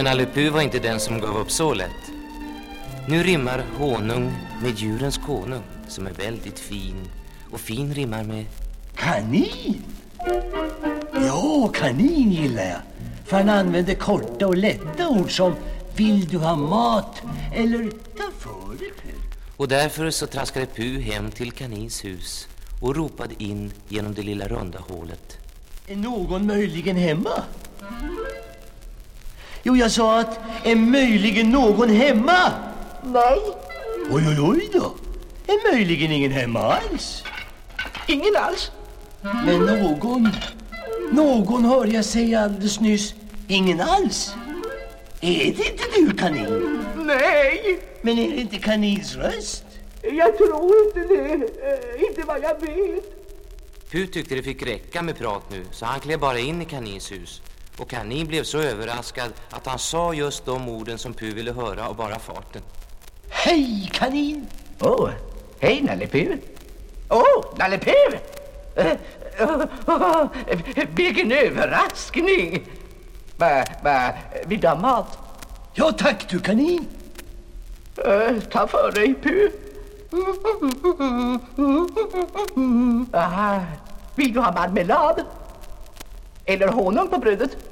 Men Nalle Puh var inte den som gav upp så lätt. Nu rimmar honung med djurens konung som är väldigt fin. Och fin rimmar med... Kanin? Ja, kanin gillar jag. För han använder korta och lätta ord som Vill du ha mat? Eller Ta för dig. Och därför så traskade Puh hem till kanins hus och ropade in genom det lilla runda hålet. Är någon möjligen hemma? Jo, jag sa att är möjligen någon hemma? Nej, Oj, oj, oj då. Är möjligen ingen hemma alls? ingen alls. Men någon, någon hörde jag säga alldeles nyss. Ingen alls. Är det inte du, kanin? Nej, Men är det inte kanins röst? jag tror inte det. Eh, inte vad jag vet. Puh tyckte det fick räcka med prat nu så han klev bara in i kanins hus. Och kanin blev så överraskad att han sa just de orden som Puh ville höra av bara farten. Hej, kanin! Åh, oh, hej Nalle Puh. Åh, oh, Nalle Puh! Eh, oh, oh, vilken överraskning! Va, va, vill du ha mat? Ja, tack du, kanin. Eh, ta för dig, Puh. Aha. Vill du ha marmelad? Eller honung på brödet?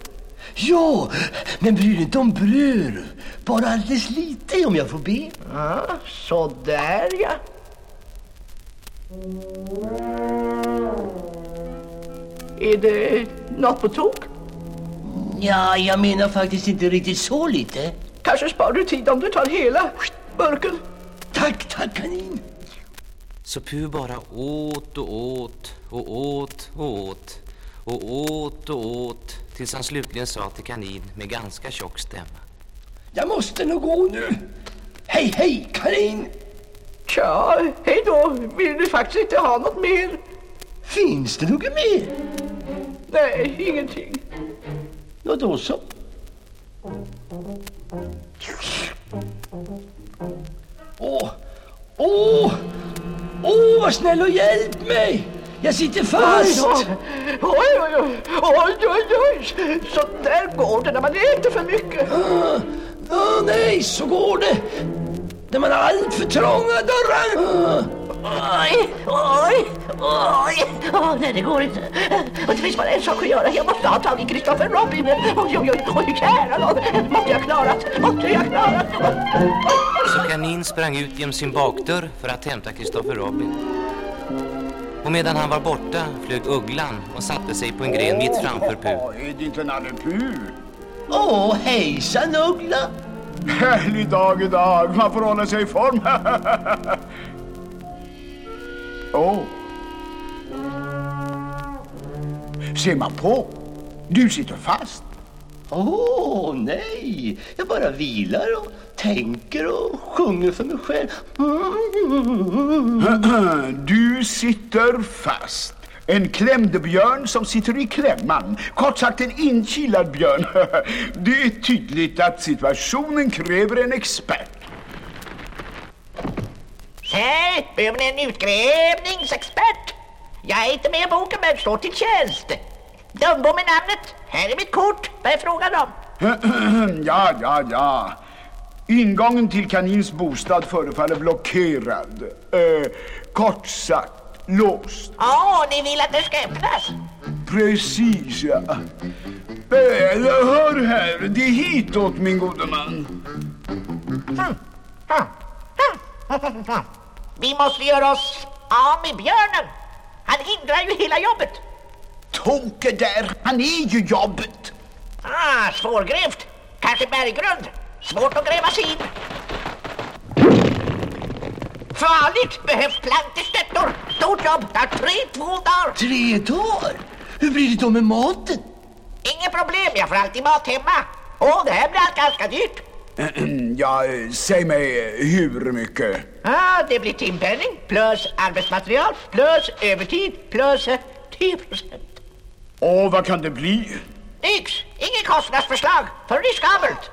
Ja, men bry dig inte om bröd. Bara alldeles lite om jag får be. Ja, så där ja. Är det något på tok? Ja, jag menar faktiskt inte riktigt så lite. Kanske sparar du tid om du tar hela burken. Tack, tack kanin. Så Puh bara åt och åt och åt och åt och åt och åt tills han slutligen sa till kanin med ganska tjock stämma. Jag måste nog gå nu. Hej, hej, kanin. Tja, hej då. Vill du faktiskt inte ha något mer? Finns det något mer? Nej, ingenting. Nå då så. Åh, åh, åh, vad snäll och hjälp mig. Jag sitter fast. Oj, oj, oj, oj, oj, oj, oj. Så där går det när man äter för mycket. Åh, åh, nej, så går det. När man har allt för trånga dörrar. Oj, oj, oj. Åh, nej, det går inte. Och det finns bara en sak att göra. Jag måste ha tag i Kristoffer Robin. Oj, oj, oj, oj, kära nån. Måtte jag klarat, måtte jag klarat. Så kanin sprang ut genom sin bakdörr för att hämta Kristoffer Robin. Och medan han var borta flög ugglan och satte sig på en gren mitt framför Puh. Är det inte Nalle Puh? Åh, hejsan Uggla. Härlig dag idag. Man får hålla sig i form. Åh. Ser man på? Du sitter fast. Åh, nej. Jag bara vilar och tänker och sjunger för mig själv. Du sitter fast. En klämd björn som sitter i klämman. Kort sagt en inkilad björn. Det är tydligt att situationen kräver en expert. Hej, behöver ni en utgrävningsexpert? Jag är inte med i boken men står till tjänst. Dumbom är namnet. Här är mitt kort. Vad är frågan om? Ja, ja, ja. Ingången till kanins bostad förefaller blockerad. Eh, kort sagt, låst. Åh, ni vill att det ska öppnas? Precis, ja. Eh, hör här, det är hitåt, min gode man. Vi måste göra oss av med björnen. Han hindrar ju hela jobbet. Toke där, han är ju jobbet. Ah, svårgrävt. Kanske berggrund. Svårt att gräva sig in. Farligt. Behövs planterstöttor. Stort jobb. Tar tre, två dagar. Tre dagar? Hur blir det då med maten? Inget problem. Jag får alltid mat hemma. Åh, det här blir allt ganska dyrt. Ja, eh, säg mig hur mycket? Ah, det blir timpenning plus arbetsmaterial plus övertid plus eh, 10 procent. Och vad kan det bli? Nix. Inget kostnadsförslag. För riskabelt.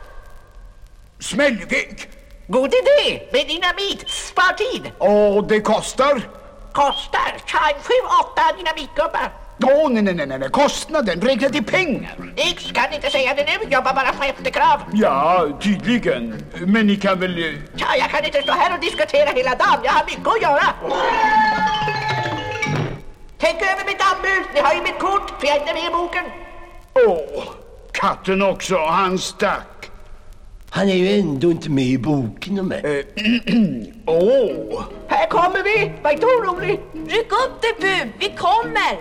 Smällvägg. God idé med dynamit. Spar tid. Och det kostar? Kostar. Ta en sju, åtta dynamitgubbar. Åh, nej, nej, nej, nej, kostnaden räknat i pengar. Nix kan inte säga det nu, jobbar bara på efterkrav. Ja, tydligen. Men ni kan väl... eh, Ja, jag kan inte stå här och diskutera hela dagen, jag har mycket att göra. Tänk över mitt anbud, ni har ju mitt kort, för jag är inte med i boken. Åh, katten också, han stack. Han är ju ändå inte med i boken med. Åh, Här kommer vi, var inte orolig. Ryck upp dig Bu, vi kommer!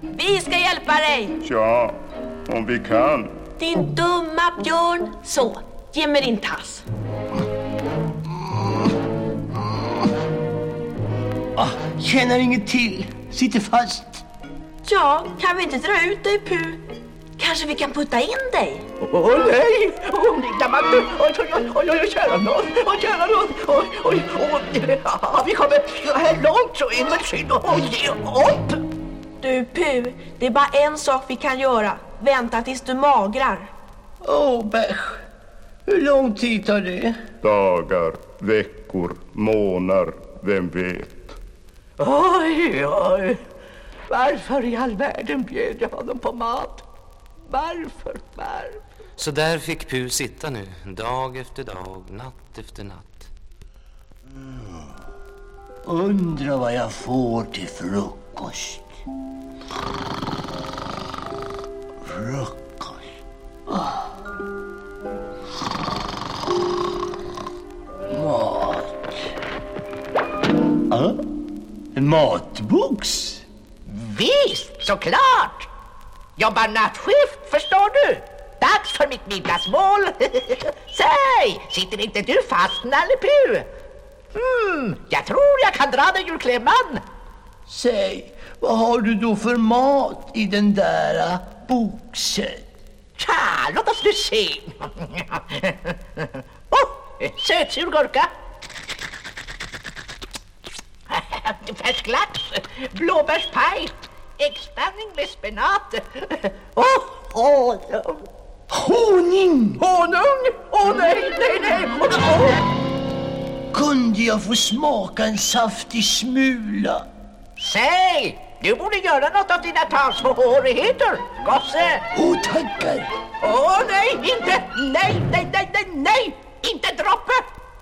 Vi ska hjälpa dig! Ja, om vi kan. Din dumma björn. Så, ge mig din tass. Ah, känner inget till. Sitter fast. Ja, kan vi inte dra ut dig Pu? Kanske vi kan putta in dig? Åh nej, åh lilla Magnus, oj oj oj oj oj kära nån, oj kära nån, oj oj oj, ja, vi kommer så här långt så in med skinn och ge upp. Du Pu, det är bara en sak vi kan göra. Vänta tills du magrar. Åh, bäsch. Hur lång tid tar det? Dagar, veckor, månader, vem vet? Oj oj, varför i all världen bjöd jag honom på mat? Varför, varför? Så där fick Pu sitta nu, dag efter dag, natt efter natt. Undrar vad jag får till frukost. Frukost. Ah. Mat. Ah, en matbox. Visst, såklart! Jobbar nattskift, förstår du? Dags för mitt middagsmål. Säg, sitter inte du fast, Nalle Puh? Hmm, jag tror jag kan dra dig ur klämman. Säg, vad har du då för mat i den där ah, boxen? Tja, låt oss nu se. oh, sötsur gurka. Färsk lax, blåbärspaj, äggspanning med spenat. Åh, honung. Honung! Honung? Åh nej, nej, nej. Åh. Kunde jag få smaka en saftig smula? Säg, du borde göra något av dina talsvårigheter, gosse. Åh, tackar! Åh nej, inte, nej, nej, nej, nej, nej, inte droppe.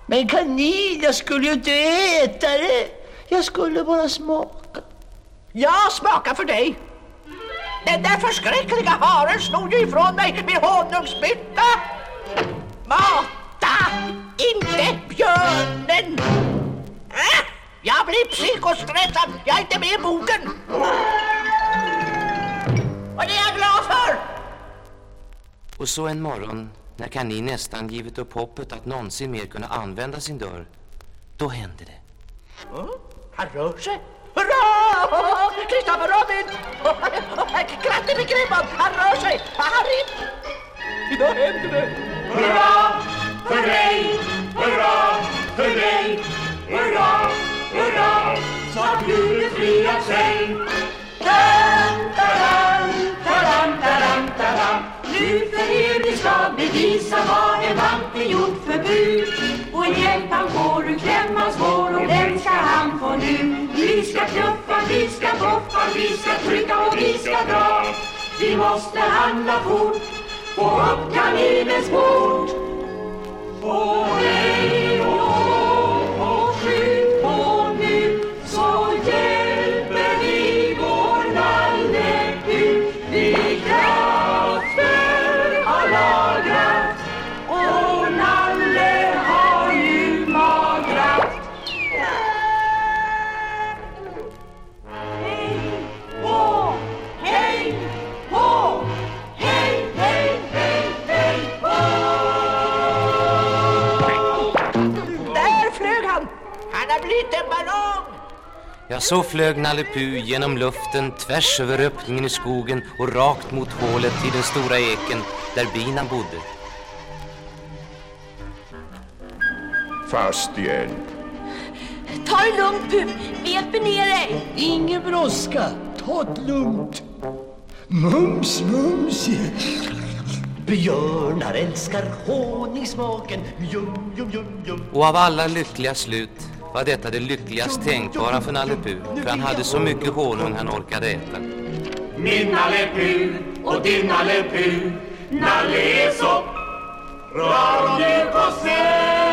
Men kanin, jag skulle ju inte äta det. Jag skulle bara smaka. Jag smakar för dig. Den där förskräckliga haren snor ju ifrån mig min honungsbytta. Mata inte björnen. Äh, jag blir psykostressad. Jag är inte med i boken. Och det är jag glad för. Och så en morgon, när kanin nästan givit upp hoppet att någonsin mer kunna använda sin dörr, då hände det. Han rör sig. Hurra! Kristoffer Robin! Grattis till Grimman! Han rör sig! Han in! Idag händer det! Hurra för dig, hurra för dig, hurra, hurra, snart bjuder friat sig. Taram, taram, taram, taram, taram. Nu för evigt ska bevisa vad en vante gjort för bud. Och en hjälp ska knuffa, vi ska puffa, vi ska trycka och vi ska dra. Vi måste handla fort, få upp kaninens port. Och hej och Ja, så flög Nalle Puh genom luften tvärs över öppningen i skogen och rakt mot hålet i den stora eken där bina bodde. Fast igen. Ta det lugnt Pu, vi hjälper ner dig. Ingen brådska. Ta det lugnt. Mums, mums. Björnar älskar honungsmaken. Jum, jum, jum, jum. Och av alla lyckliga slut var detta det lyckligast tänkbara för Nalle Puh, för han hade så mycket honung han orkade äta. Min Nalle Puh och din Nalle Puh Nalle är så rar och mjuk och söt